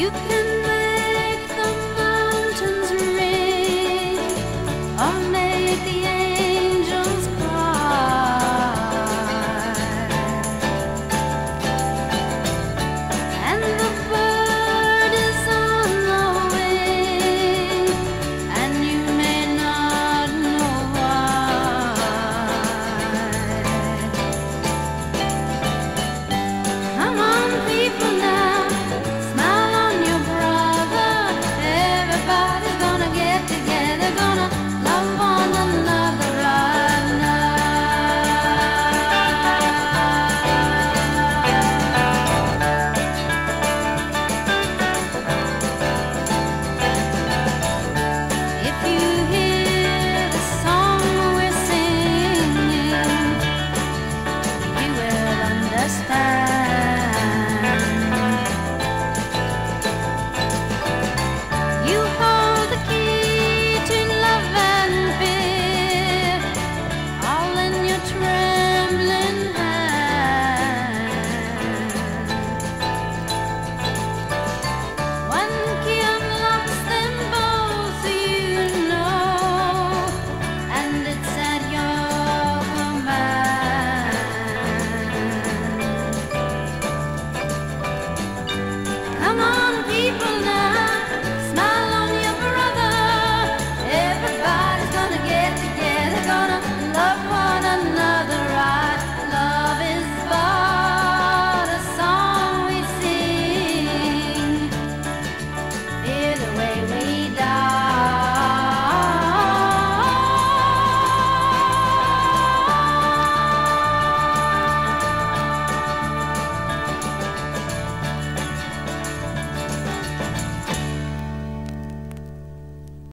You can